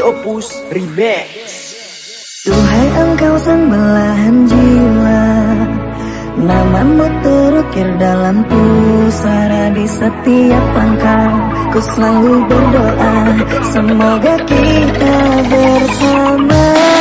Opus Remix. Duhai engkau sang belahan jiwa Namamu terukir dalam pusara di setiap langkah Ku selalu berdoa Semoga kita bersama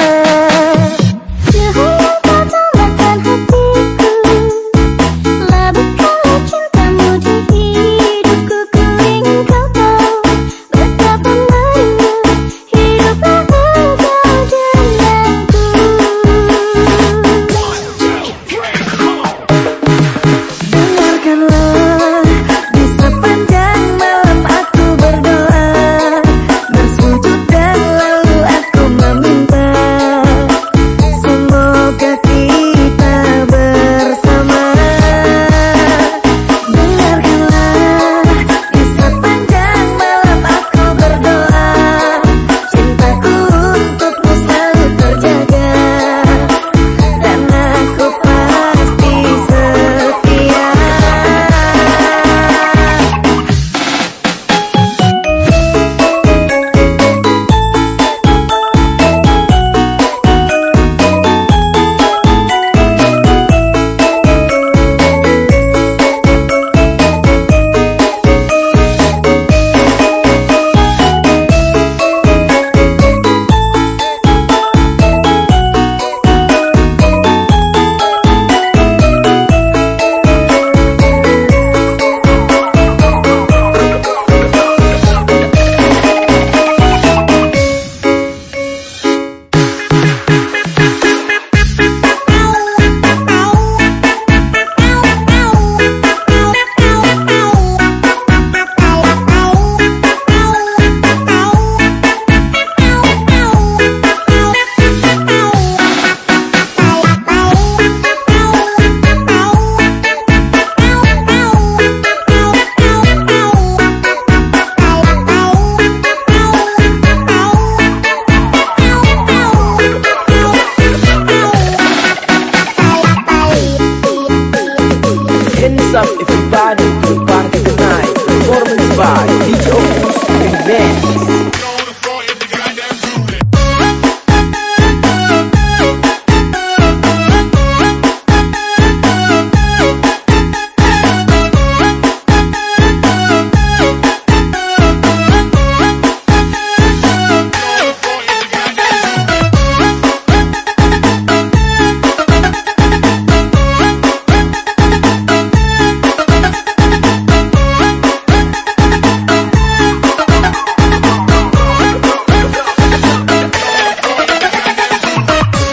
Rádio.